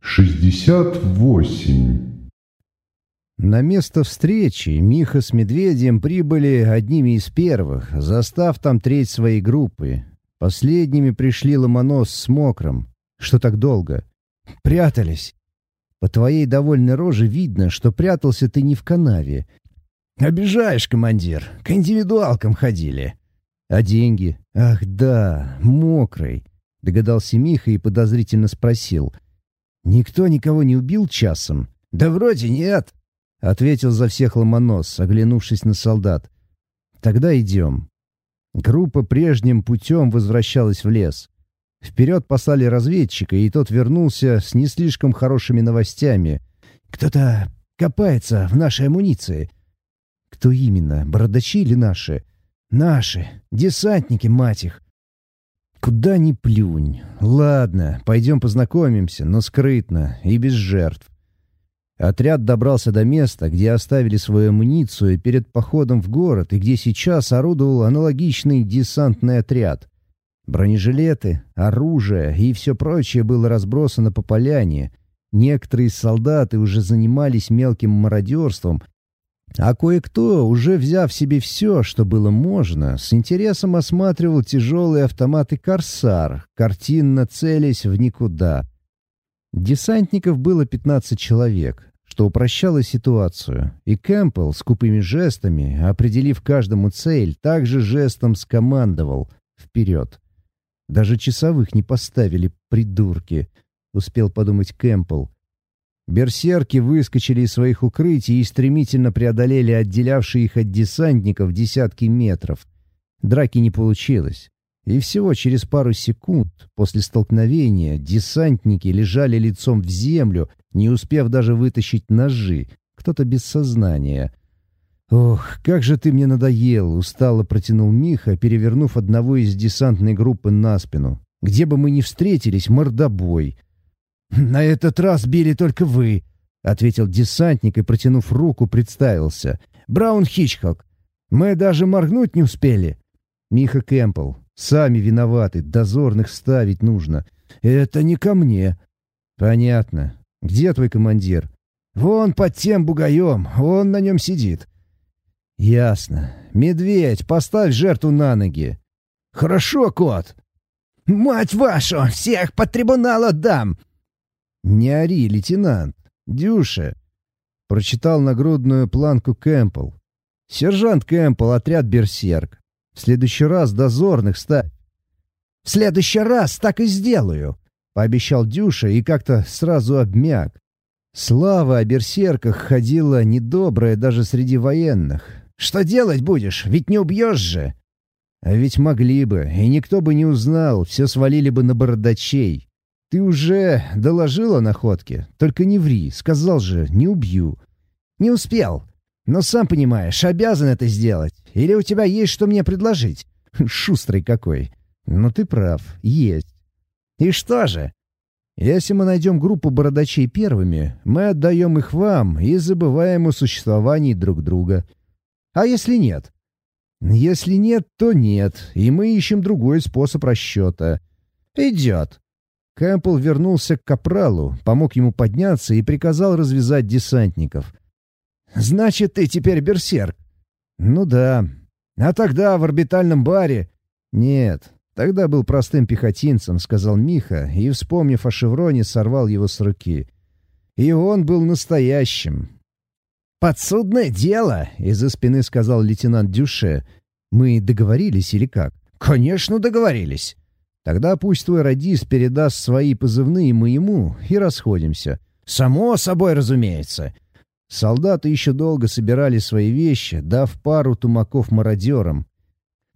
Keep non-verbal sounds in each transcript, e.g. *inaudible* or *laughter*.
шестьдесят восемь. На место встречи Миха с Медведем прибыли одними из первых, застав там треть своей группы. Последними пришли Ломонос с Мокром. Что так долго? Прятались. По твоей довольной роже видно, что прятался ты не в канаве. Обижаешь, командир. К индивидуалкам ходили. А деньги? Ах да, мокрый. Догадался Миха и подозрительно спросил. Никто никого не убил часом? Да вроде нет. Ответил за всех Ломонос, оглянувшись на солдат. Тогда идем. Группа прежним путем возвращалась в лес. Вперед послали разведчика, и тот вернулся с не слишком хорошими новостями. «Кто-то копается в нашей амуниции». «Кто именно? Бородачи или наши?» «Наши. Десантники, мать их». «Куда ни плюнь. Ладно, пойдем познакомимся, но скрытно и без жертв». Отряд добрался до места, где оставили свою амуницию перед походом в город и где сейчас орудовал аналогичный десантный отряд. Бронежилеты, оружие и все прочее было разбросано по поляне. Некоторые солдаты уже занимались мелким мародерством, а кое-кто, уже взяв себе все, что было можно, с интересом осматривал тяжелые автоматы «Корсар», картинно целясь в никуда. Десантников было 15 человек, что упрощало ситуацию, и Кэмпбелл с купыми жестами, определив каждому цель, также жестом скомандовал «Вперед!». Даже часовых не поставили, придурки, — успел подумать Кэмпбелл. Берсерки выскочили из своих укрытий и стремительно преодолели отделявшие их от десантников десятки метров. Драки не получилось. И всего через пару секунд после столкновения десантники лежали лицом в землю, не успев даже вытащить ножи, кто-то без сознания. «Ох, как же ты мне надоел!» — устало протянул Миха, перевернув одного из десантной группы на спину. «Где бы мы ни встретились, мордобой!» «На этот раз били только вы!» — ответил десантник и, протянув руку, представился. «Браун Хичкок! Мы даже моргнуть не успели!» «Миха Кэмпбелл, сами виноваты, дозорных ставить нужно. Это не ко мне!» «Понятно. Где твой командир?» «Вон под тем бугаем, он на нем сидит». «Ясно. Медведь, поставь жертву на ноги». «Хорошо, кот». «Мать вашу, всех под трибунал отдам!» «Не ори, лейтенант. Дюша!» Прочитал нагрудную планку Кэмпбелл. «Сержант Кэмпбелл, отряд «Берсерк». В следующий раз дозорных ставь». «В следующий раз так и сделаю», — пообещал Дюша и как-то сразу обмяк. Слава о берсерках ходила недобрая даже среди военных. Что делать будешь? Ведь не убьешь же!» «А ведь могли бы, и никто бы не узнал, все свалили бы на бородачей. Ты уже доложил о находке? Только не ври, сказал же, не убью». «Не успел. Но сам понимаешь, обязан это сделать. Или у тебя есть что мне предложить?» *laughs* «Шустрый какой. Но ты прав, есть». «И что же?» Если мы найдем группу бородачей первыми, мы отдаем их вам и забываем о существовании друг друга. А если нет? Если нет, то нет, и мы ищем другой способ расчета. Идет. Кэмпбелл вернулся к капралу, помог ему подняться и приказал развязать десантников. «Значит, ты теперь берсерк?» «Ну да. А тогда в орбитальном баре...» «Нет, тогда был простым пехотинцем», — сказал Миха, и, вспомнив о шевроне, сорвал его с руки. «И он был настоящим, «Подсудное дело!» — из-за спины сказал лейтенант Дюше. «Мы договорились или как?» «Конечно, договорились!» «Тогда пусть твой радист передаст свои позывные моему и расходимся». «Само собой, разумеется!» Солдаты еще долго собирали свои вещи, дав пару тумаков мародерам.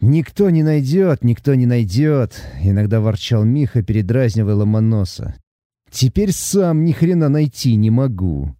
«Никто не найдет, никто не найдет», — иногда ворчал Миха, передразнивая Ломоноса. «Теперь сам ни хрена найти не могу».